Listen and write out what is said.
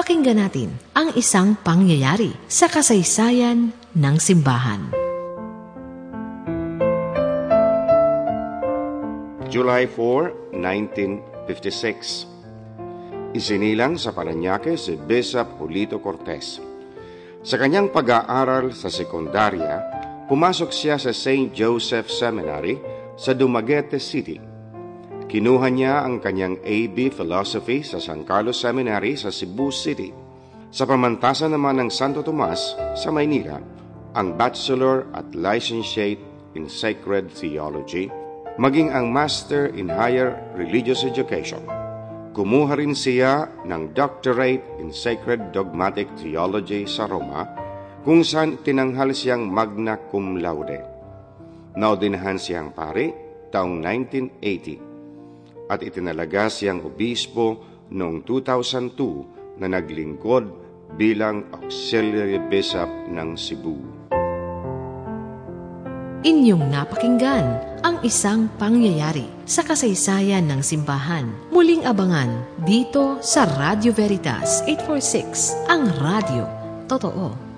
Pakinggan natin ang isang pangyayari sa kasaysayan ng simbahan. July 4, 1956 Isinilang sa Paranaque si Bishop Julito Cortez. Sa kanyang pag-aaral sa sekundarya, pumasok siya sa St. Joseph Seminary sa Dumaguete City. Kinuha niya ang kanyang AB Philosophy sa San Carlos Seminary sa Cebu City. Sa pamantasan naman ng Santo Tomas sa Maynila, ang Bachelor at Licentiate in Sacred Theology maging ang Master in Higher Religious Education. Kumuha rin siya ng Doctorate in Sacred Dogmatic Theology sa Roma, kung saan tinanghal siyang magna cum laude. Naudinahan siyang pari taong 1980 at itinalaga siyang obispo noong 2002 na naglingkod bilang Auxiliary Bishop ng Cebu. Inyong napakinggan ang isang pangyayari sa kasaysayan ng simbahan. Muling abangan dito sa Radio Veritas 846, ang radio. Totoo.